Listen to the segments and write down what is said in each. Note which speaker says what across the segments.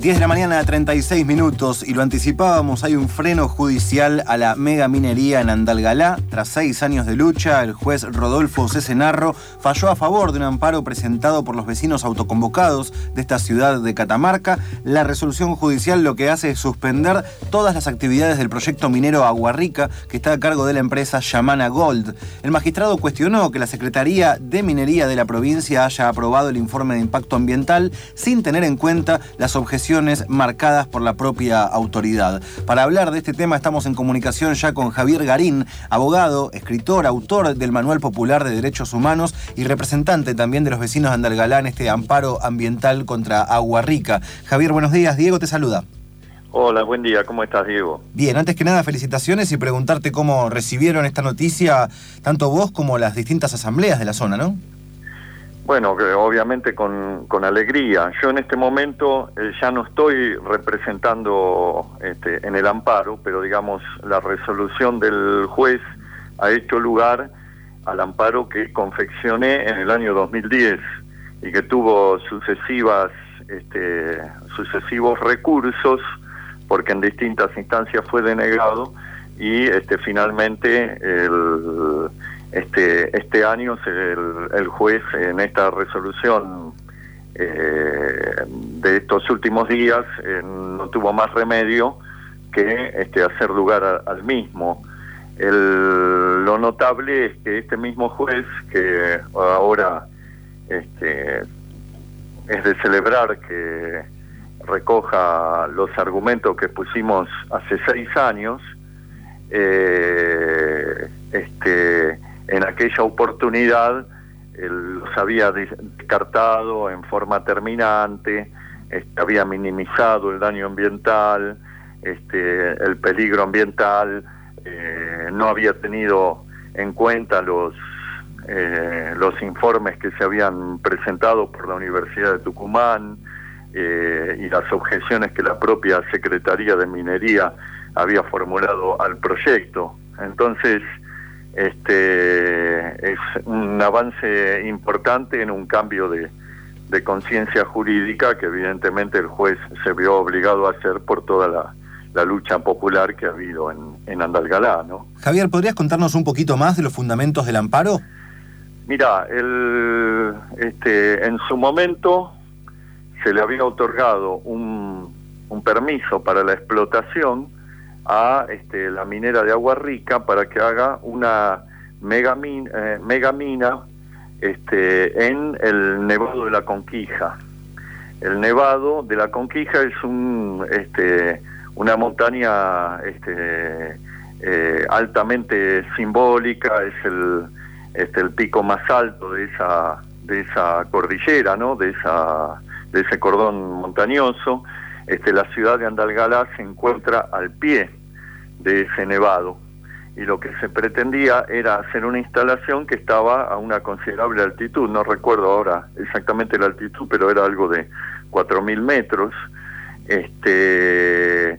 Speaker 1: 10 de la mañana, 36 minutos, y lo anticipábamos, hay un freno judicial a la mega minería en Andalgalá. Tras seis años de lucha, el juez Rodolfo Cesenarro falló a favor de un amparo presentado por los vecinos autoconvocados de esta ciudad de Catamarca. La resolución judicial lo que hace es suspender todas las actividades del proyecto minero Aguarrica, que está a cargo de la empresa Yamana Gold. El magistrado cuestionó que la Secretaría de Minería de la provincia haya aprobado el informe de impacto ambiental sin tener en cuenta las objeciones marcadas por la propia autoridad. Para hablar de este tema estamos en comunicación ya con Javier Garín, abogado, escritor, autor del Manual Popular de Derechos Humanos y representante también de los vecinos de Andalgalá en este amparo ambiental contra Agua Rica. Javier, buenos días. Diego te saluda.
Speaker 2: Hola, buen día. ¿Cómo estás, Diego?
Speaker 1: Bien, antes que nada, felicitaciones y preguntarte cómo recibieron esta noticia tanto vos como las distintas asambleas de la zona, ¿no?
Speaker 2: Bueno, obviamente con, con, alegría. Yo en este momento eh, ya no estoy representando este, en el amparo, pero digamos la resolución del juez ha hecho lugar al amparo que confeccioné en el año 2010 y que tuvo sucesivas este, sucesivos recursos porque en distintas instancias fue denegado y este, finalmente el este, este año el, juez en esta resolución eh, de estos últimos días eh, no tuvo más remedio que este, hacer lugar al mismo. El, lo notable es que este mismo juez, que ahora este, es de celebrar que recoja los argumentos que pusimos hace seis años, eh, este, en aquella oportunidad los había descartado en forma terminante, este, había minimizado el daño ambiental, este, el peligro ambiental, eh, no había tenido en cuenta los eh, los informes que se habían presentado por la Universidad de Tucumán eh, y las objeciones que la propia Secretaría de Minería había formulado al proyecto. Entonces, este, es un avance importante en un cambio de, conciencia jurídica que evidentemente el juez se vio obligado a hacer por toda la, lucha popular que ha habido en, en Andalgalá. ¿no?
Speaker 1: Javier, ¿podrías contarnos un poquito más de los fundamentos del amparo?
Speaker 2: Mira, el, este, en su momento se le había otorgado un, un permiso para la explotación a este, la minera de Agua Rica para que haga una mega, eh, mega este, en el Nevado de la Conquija. El Nevado de la Conquija es un, este, una montaña este, eh, altamente simbólica, es el, este, el pico más alto de esa, de esa cordillera, ¿no? de, esa, de ese cordón montañoso. Este, la ciudad de Andalgalá se encuentra al pie de ese nevado. Y lo que se pretendía era hacer una instalación que estaba a una considerable altitud, no recuerdo ahora exactamente la altitud, pero era algo de 4.000 metros, este,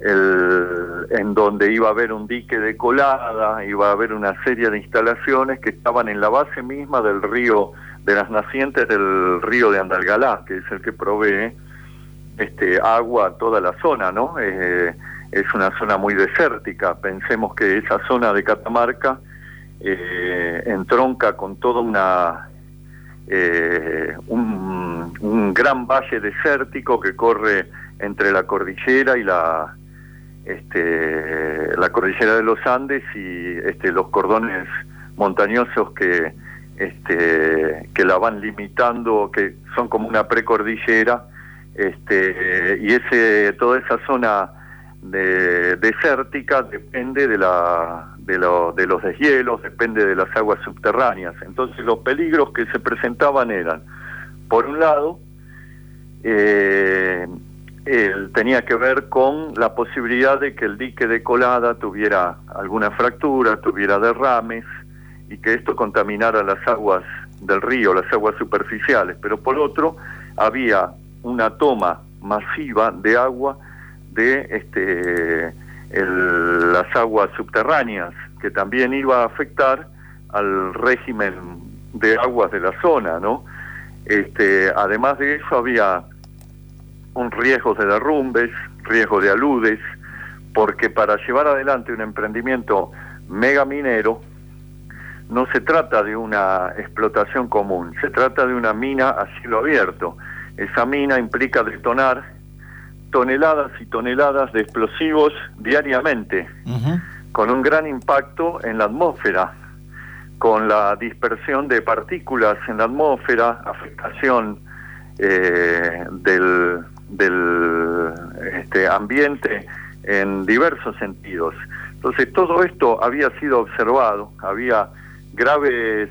Speaker 2: el, en donde iba a haber un dique de colada, iba a haber una serie de instalaciones que estaban en la base misma del río, de las nacientes del río de Andalgalá, que es el que provee este, agua a toda la zona, ¿no? Eh, es una zona muy desértica. Pensemos que esa zona de Catamarca eh, entronca con toda una eh, un, gran valle desértico que corre entre la cordillera y la este, la cordillera de los Andes y este, los cordones montañosos que este, que la van limitando, que son como una precordillera, este, y ese toda esa zona de, desértica depende de, la, de, de los deshielos, depende de las aguas subterráneas. Entonces los peligros que se presentaban eran, por un lado, eh, tenía que ver con la posibilidad de que el dique de colada tuviera alguna fractura, tuviera derrames y que esto contaminara las aguas del río, las aguas superficiales. Pero por otro, había una toma masiva de agua de este, las aguas subterráneas, que también iba a afectar al régimen de aguas de la zona, ¿no? Este, además de eso había un riesgo de derrumbes, riesgo de aludes, porque para llevar adelante un emprendimiento mega minero no se trata de una explotación común, se trata de una mina a cielo abierto. Esa mina implica detonar toneladas y toneladas de explosivos diariamente, con un gran impacto en la atmósfera, con la dispersión de partículas en la atmósfera, afectación eh, del, del este, ambiente en diversos sentidos. Entonces todo esto había sido observado, había graves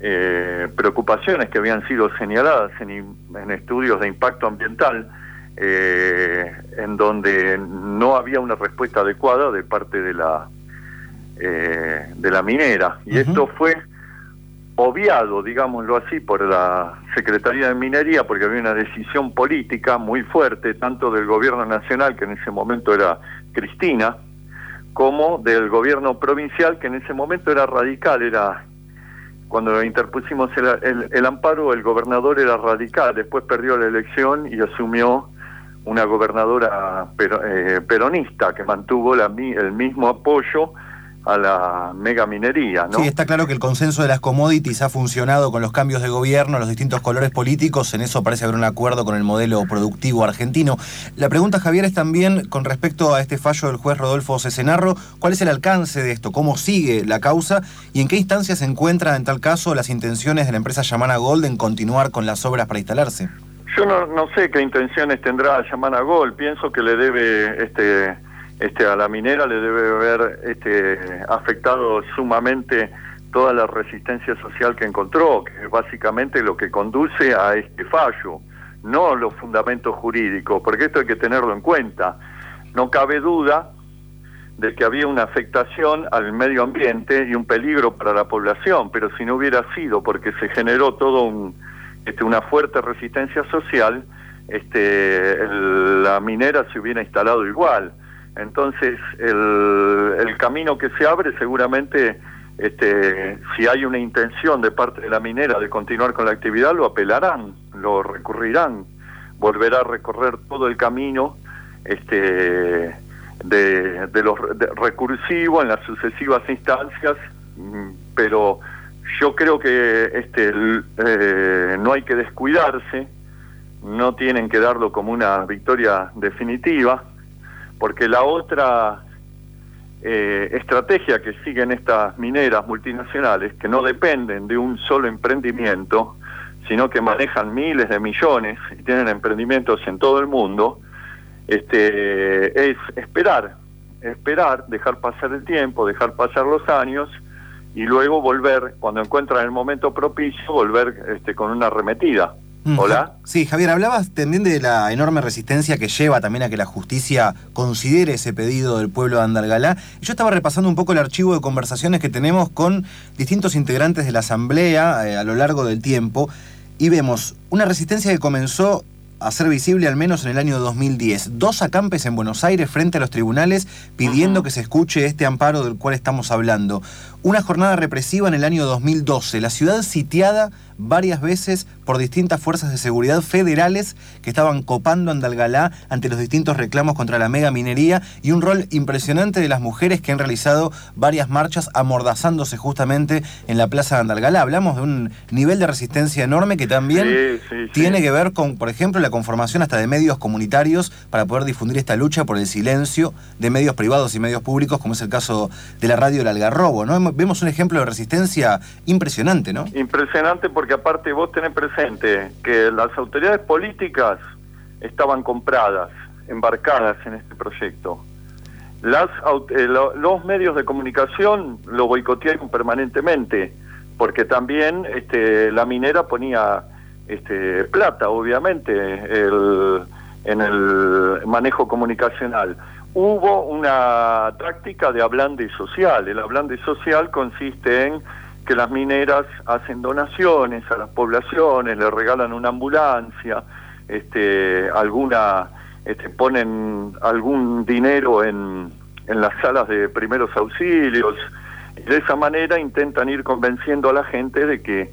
Speaker 2: eh, preocupaciones que habían sido señaladas en, estudios de impacto ambiental, eh, en donde no había una respuesta adecuada de parte de la eh, de la minera. Y esto fue obviado, digámoslo así, por la Secretaría de Minería, porque había una decisión política muy fuerte, tanto del gobierno nacional, que en ese momento era Cristina, como del gobierno provincial, que en ese momento era radical, era cuando interpusimos el, amparo, el gobernador era radical, después perdió la elección y asumió una gobernadora eh, peronista que mantuvo el mismo apoyo a la mega minería, ¿no?
Speaker 1: Sí, está claro que el consenso de las commodities ha funcionado con los cambios de gobierno, los distintos colores políticos, en eso parece haber un acuerdo con el modelo productivo argentino. La pregunta, Javier, es también con respecto a este fallo del juez Rodolfo Cesenarro, ¿cuál es el alcance de esto? ¿Cómo sigue la causa? ¿Y en qué instancia se encuentran en tal caso las intenciones de la empresa Yamana Gold en continuar con las obras para instalarse?
Speaker 2: Yo no, no sé qué intenciones tendrá Yamana Gold, pienso que le debe este este, a la minera le debe haber este, afectado sumamente toda la resistencia social que encontró, que es básicamente lo que conduce a este fallo, no los fundamentos jurídicos, porque esto hay que tenerlo en cuenta. No cabe duda de que había una afectación al medio ambiente y un peligro para la población, pero si no hubiera sido porque se generó todo un, este, una fuerte resistencia social, este, la minera se hubiera instalado igual. Entonces, el, camino que se abre seguramente, este, si hay una intención de parte de la minera de continuar con la actividad, lo apelarán, lo recurrirán, volverá a recorrer todo el camino este, de, de los recursivo en las sucesivas instancias, mm, pero yo creo que este, eh, no hay que descuidarse, no tienen que darlo como una victoria definitiva, porque la otra eh, estrategia que siguen estas mineras multinacionales, que no dependen de un solo emprendimiento, sino que manejan miles de millones y tienen emprendimientos en todo el mundo, este, es esperar, esperar, dejar pasar el tiempo, dejar pasar los años y luego volver, cuando encuentran el momento propicio, volver este, con una arremetida. Hola.
Speaker 1: Sí, Javier, hablabas también de la enorme resistencia que lleva también a que la justicia considere ese pedido del pueblo de Andalgalá. Yo estaba repasando un poco el archivo de conversaciones que tenemos con distintos integrantes de la Asamblea eh, a lo largo del tiempo y vemos una resistencia que comenzó a ser visible al menos en el año 2010. Dos acampes en Buenos Aires frente a los tribunales pidiendo que se escuche este amparo del cual estamos hablando. Una jornada represiva en el año 2012. La ciudad sitiada varias veces por distintas fuerzas de seguridad federales que estaban copando Andalgalá ante los distintos reclamos contra la mega minería y un rol impresionante de las mujeres que han realizado varias marchas amordazándose justamente en la plaza de Andalgalá. Hablamos de un nivel de resistencia enorme que también tiene que ver con, por ejemplo, la conformación hasta de medios comunitarios para poder difundir esta lucha por el silencio de medios privados y medios públicos, como es el caso de la radio del Algarrobo. ¿no? Vemos un ejemplo de resistencia impresionante, ¿no?
Speaker 2: Impresionante porque aparte vos tenés presente que las autoridades políticas estaban compradas, embarcadas en este proyecto. Las, eh, los medios de comunicación lo boicotearon permanentemente, porque también este, la minera ponía este, plata, obviamente, en el manejo comunicacional. Hubo una táctica de ablande social. El ablande social consiste en que las mineras hacen donaciones a las poblaciones, le regalan una ambulancia, este, alguna, este, ponen algún dinero en, en las salas de primeros auxilios, y de esa manera intentan ir convenciendo a la gente de que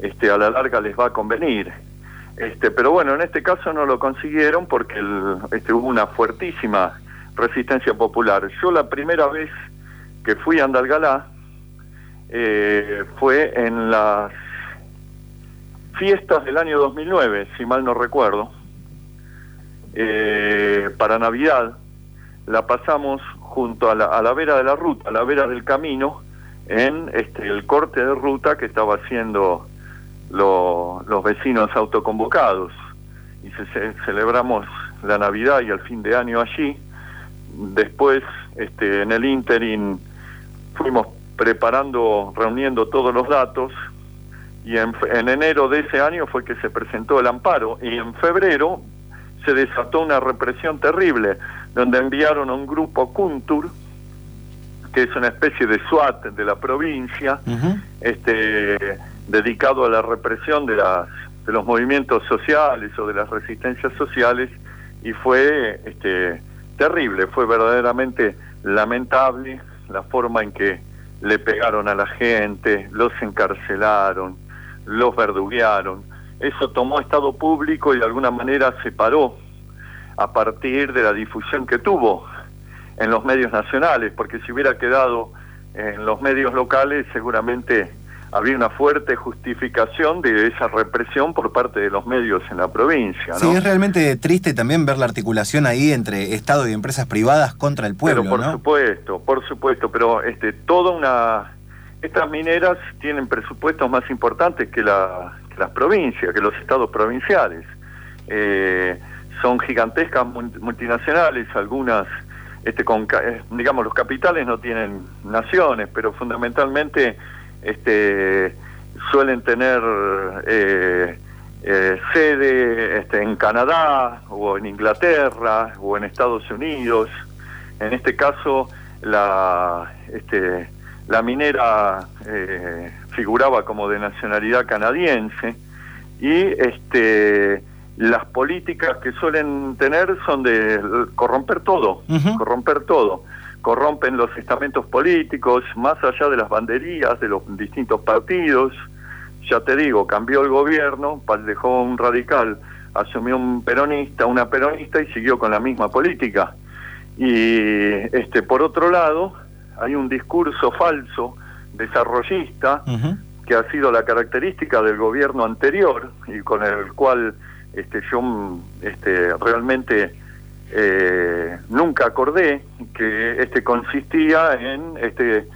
Speaker 2: este, a la larga les va a convenir. Este, pero bueno, en este caso no lo consiguieron porque este, hubo una fuertísima resistencia popular. Yo la primera vez que fui a Andalgalá eh, fue en las fiestas del año 2009, si mal no recuerdo, eh, para Navidad. La pasamos junto a la, a la vera de la ruta, a la vera del camino, en este, el corte de ruta que estaba haciendo los vecinos autoconvocados. Y se, celebramos la Navidad y el fin de año allí. Después, este, en el interim, fuimos preparando, reuniendo todos los datos y en, en, enero de ese año fue que se presentó el amparo y en febrero se desató una represión terrible donde enviaron a un grupo Kuntur que es una especie de SWAT de la provincia este dedicado a la represión de las de los movimientos sociales o de las resistencias sociales y fue este terrible, fue verdaderamente lamentable la forma en que le pegaron a la gente, los encarcelaron, los verduguearon. Eso tomó estado público y de alguna manera se paró a partir de la difusión que tuvo en los medios nacionales, porque si hubiera quedado en los medios locales seguramente había una fuerte justificación de esa represión por parte de los medios en la provincia. ¿no?
Speaker 1: Sí, es realmente triste también ver la articulación ahí entre Estado y empresas privadas contra el pueblo.
Speaker 2: Pero por supuesto, por supuesto, pero este, toda una... Estas mineras tienen presupuestos más importantes que, la, las provincias, que los estados provinciales. Eh, son gigantescas multinacionales, algunas, este, con, eh, digamos, los capitales no tienen naciones, pero fundamentalmente este, suelen tener eh, eh, sede este, en Canadá o en Inglaterra o en Estados Unidos. En este caso, la, este, la minera eh, figuraba como de nacionalidad canadiense. Y este, las políticas que suelen tener son de corromper todo, corromper todo corrompen los estamentos políticos, más allá de las banderías de los distintos partidos. Ya te digo, cambió el gobierno, dejó un radical, asumió un peronista, una peronista y siguió con la misma política. Y este por otro lado, hay un discurso falso desarrollista que ha sido la característica del gobierno anterior y con el cual este yo este realmente eh, nunca acordé que este consistía en este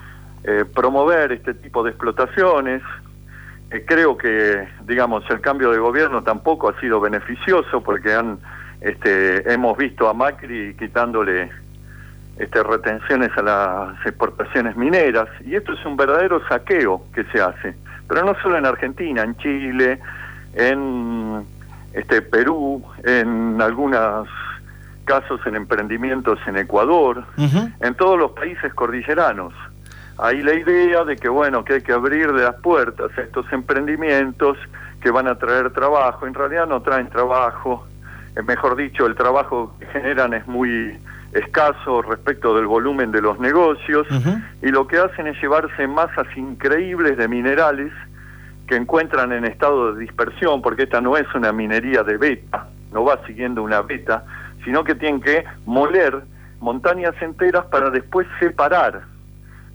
Speaker 2: eh, promover este tipo de explotaciones. Eh, creo que, digamos, el cambio de gobierno tampoco ha sido beneficioso porque han, este, hemos visto a Macri quitándole este, retenciones a las exportaciones mineras y esto es un verdadero saqueo que se hace. Pero no solo en Argentina, en Chile, en este Perú, en algunas casos en emprendimientos en Ecuador, en todos los países cordilleranos. Hay la idea de que, bueno, que hay que abrir de las puertas a estos emprendimientos que van a traer trabajo. En realidad no traen trabajo, eh, mejor dicho, el trabajo que generan es muy escaso respecto del volumen de los negocios y lo que hacen es llevarse masas increíbles de minerales que encuentran en estado de dispersión, porque esta no es una minería de beta, no va siguiendo una beta, sino que tienen que moler montañas enteras para después separar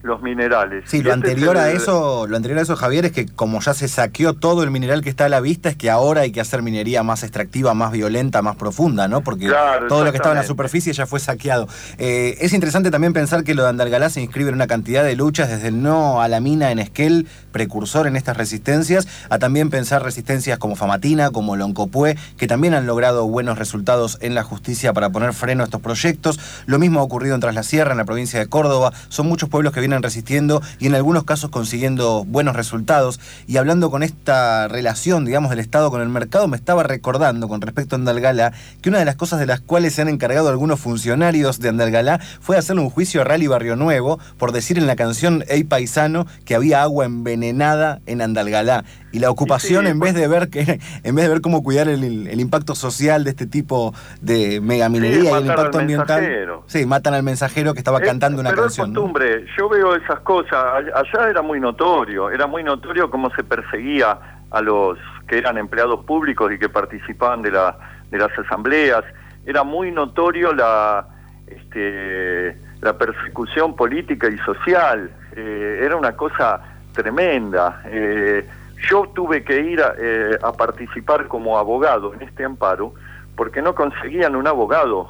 Speaker 2: los minerales.
Speaker 1: Sí, lo este anterior a eso, lo anterior a eso, Javier, es que como ya se saqueó todo el mineral que está a la vista, es que ahora hay que hacer minería más extractiva, más violenta, más profunda, ¿no? Porque todo lo que estaba en la superficie ya fue saqueado. Eh, es interesante también pensar que lo de Andalgalá se inscribe en una cantidad de luchas, desde el no a la mina en Esquel, precursor en estas resistencias, a también pensar resistencias como Famatina, como Loncopué, que también han logrado buenos resultados en la justicia para poner freno a estos proyectos. Lo mismo ha ocurrido en Tras la Sierra, en la provincia de Córdoba. Son muchos pueblos que vienen resistiendo y en algunos casos consiguiendo buenos resultados. Y hablando con esta relación, digamos, del Estado con el mercado, me estaba recordando con respecto a Andalgalá que una de las cosas de las cuales se han encargado algunos funcionarios de Andalgalá fue hacer un juicio a Rally Barrio Nuevo por decir en la canción Ey Paisano que había agua envenenada en Andalgalá. Y la ocupación, en vez de ver que, en vez de ver cómo cuidar el, impacto social de este tipo de megaminería y el impacto ambiental. Sí, matan al mensajero que estaba cantando una canción.
Speaker 2: costumbre, yo veo esas cosas. Allá era muy notorio, era muy notorio cómo se perseguía a los que eran empleados públicos y que participaban de, la, de las asambleas. Era muy notorio la, este, la persecución política y social. Eh, era una cosa tremenda. Eh, yo tuve que ir eh, a, participar como abogado en este amparo porque no conseguían un abogado.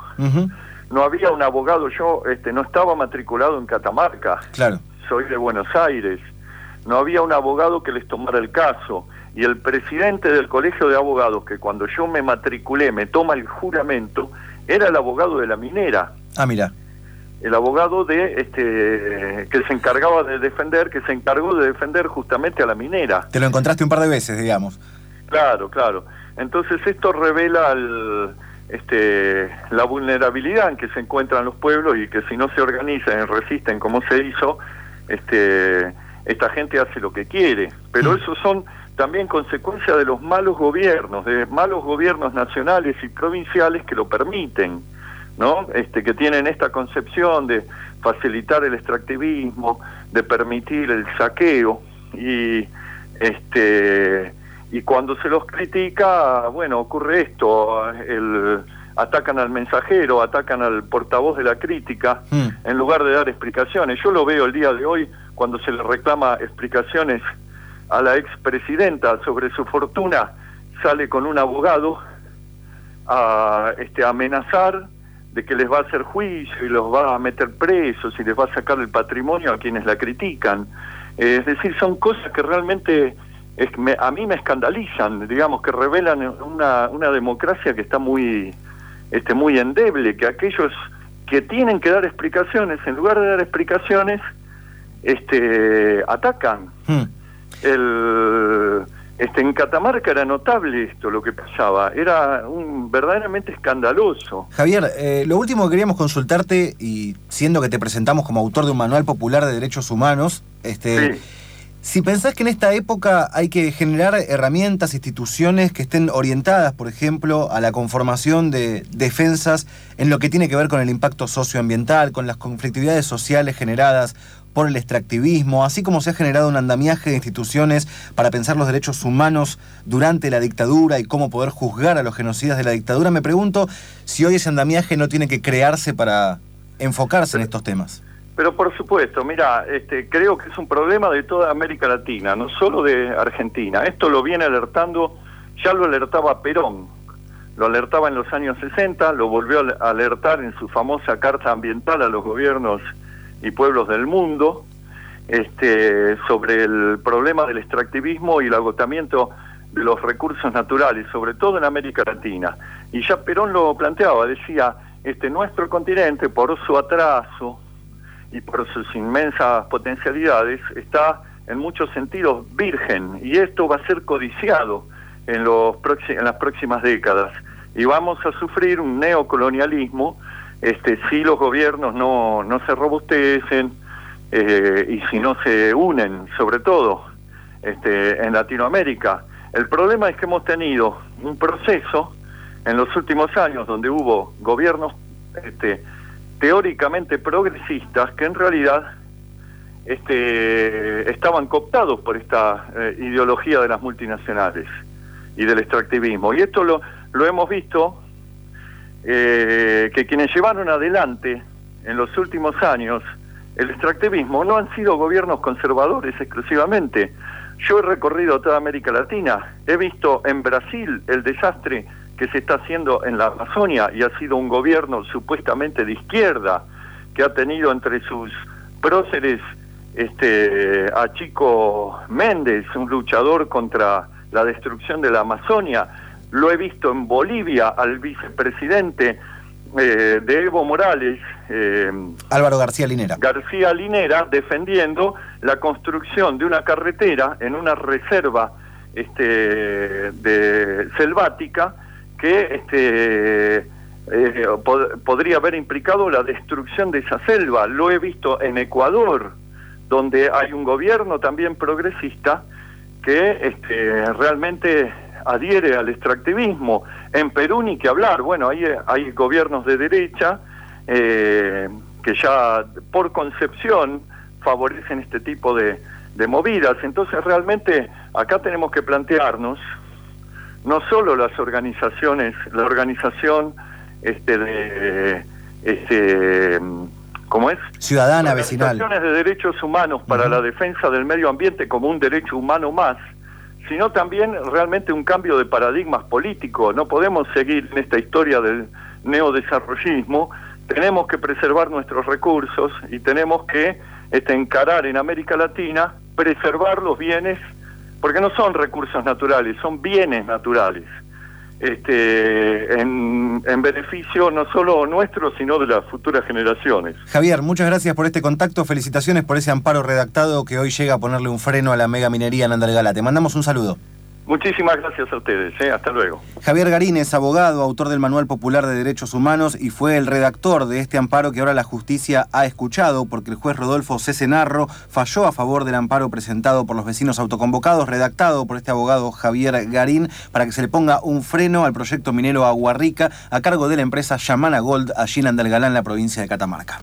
Speaker 2: No había un abogado, yo este, no estaba matriculado en Catamarca.
Speaker 1: Claro.
Speaker 2: Soy de Buenos Aires. No había un abogado que les tomara el caso. Y el presidente del colegio de abogados, que cuando yo me matriculé me toma el juramento, era el abogado de la minera.
Speaker 1: Ah, mira
Speaker 2: el abogado de este que se encargaba de defender, que se encargó de defender justamente a la minera.
Speaker 1: Te lo encontraste un par de veces, digamos.
Speaker 2: Claro, claro. Entonces esto revela este, la vulnerabilidad en que se encuentran los pueblos y que si no se organizan y resisten como se hizo, este, esta gente hace lo que quiere. Pero mm. eso son también consecuencias de los malos gobiernos, de malos gobiernos nacionales y provinciales que lo permiten. ¿No? Este, que tienen esta concepción de facilitar el extractivismo, de permitir el saqueo y este y cuando se los critica, bueno, ocurre esto, el, atacan al mensajero, atacan al portavoz de la crítica, hmm. en lugar de dar explicaciones. Yo lo veo el día de hoy cuando se le reclama explicaciones a la expresidenta sobre su fortuna, sale con un abogado a este, amenazar de que les va a hacer juicio y los va a meter presos y les va a sacar el patrimonio a quienes la critican. Eh, es decir, son cosas que realmente a mí me escandalizan, digamos, que revelan una, una democracia que está muy, este, muy endeble, que aquellos que tienen que dar explicaciones, en lugar de dar explicaciones, este, atacan. Hmm. El, este, en Catamarca era notable esto, lo que pasaba, era un, verdaderamente escandaloso.
Speaker 1: Javier, eh, lo último que queríamos consultarte, y siendo que te presentamos como autor de un manual popular de derechos humanos, este, si pensás que en esta época hay que generar herramientas, instituciones que estén orientadas, por ejemplo, a la conformación de defensas en lo que tiene que ver con el impacto socioambiental, con las conflictividades sociales generadas por el extractivismo, así como se ha generado un andamiaje de instituciones para pensar los derechos humanos durante la dictadura y cómo poder juzgar a los genocidas de la dictadura, me pregunto si hoy ese andamiaje no tiene que crearse para enfocarse en estos temas.
Speaker 2: Pero por supuesto, mira, este, creo que es un problema de toda América Latina, no solo de Argentina. Esto lo viene alertando, ya lo alertaba Perón, lo alertaba en los años 60, lo volvió a alertar en su famosa carta ambiental a los gobiernos y pueblos del mundo este, sobre el problema del extractivismo y el agotamiento de los recursos naturales, sobre todo en América Latina. Y ya Perón lo planteaba, decía, este, nuestro continente, por su atraso y por sus inmensas potencialidades, está en muchos sentidos virgen, y esto va a ser codiciado en, los en las próximas décadas. Y vamos a sufrir un neocolonialismo este, si los gobiernos no, no se robustecen eh, y si no se unen, sobre todo este, en Latinoamérica. El problema es que hemos tenido un proceso en los últimos años donde hubo gobiernos este, teóricamente progresistas que en realidad este, estaban cooptados por esta eh, ideología de las multinacionales y del extractivismo. Y esto lo, lo hemos visto eh, que quienes llevaron adelante en los últimos años el extractivismo no han sido gobiernos conservadores exclusivamente. Yo he recorrido toda América Latina, he visto en Brasil el desastre que se está haciendo en la Amazonia y ha sido un gobierno supuestamente de izquierda que ha tenido entre sus próceres este, a Chico Méndez, un luchador contra la destrucción de la Amazonia, lo he visto en Bolivia al vicepresidente eh, de Evo Morales.
Speaker 1: Eh, Álvaro García Linera.
Speaker 2: García Linera defendiendo la construcción de una carretera en una reserva este, de selvática que este, eh, podría haber implicado la destrucción de esa selva. Lo he visto en Ecuador, donde hay un gobierno también progresista que este, realmente adhiere al extractivismo. En Perú ni que hablar, bueno, ahí hay gobiernos de derecha eh, que ya por concepción favorecen este tipo de, de movidas. Entonces realmente acá tenemos que plantearnos no solo las organizaciones, la organización este de este ¿cómo es?
Speaker 1: Ciudadana, vecinal.
Speaker 2: Organizaciones de derechos humanos para la defensa del medio ambiente como un derecho humano más, sino también realmente un cambio de paradigmas político. No podemos seguir en esta historia del neodesarrollismo, tenemos que preservar nuestros recursos y tenemos que este, encarar en América Latina, preservar los bienes, porque no son recursos naturales, son bienes naturales este, en, beneficio no solo nuestro, sino de las futuras generaciones.
Speaker 1: Javier, muchas gracias por este contacto, felicitaciones por ese amparo redactado que hoy llega a ponerle un freno a la mega minería en Andalgalá. Te mandamos un saludo.
Speaker 2: Muchísimas gracias a ustedes, ¿eh? hasta luego.
Speaker 1: Javier Garín es abogado, autor del Manual Popular de Derechos Humanos y fue el redactor de este amparo que ahora la justicia ha escuchado porque el juez Rodolfo Cesenarro falló a favor del amparo presentado por los vecinos autoconvocados, redactado por este abogado Javier Garín, para que se le ponga un freno al proyecto minero Aguarrica a cargo de la empresa Yamana Gold allí en Andalgalá, en la provincia de Catamarca.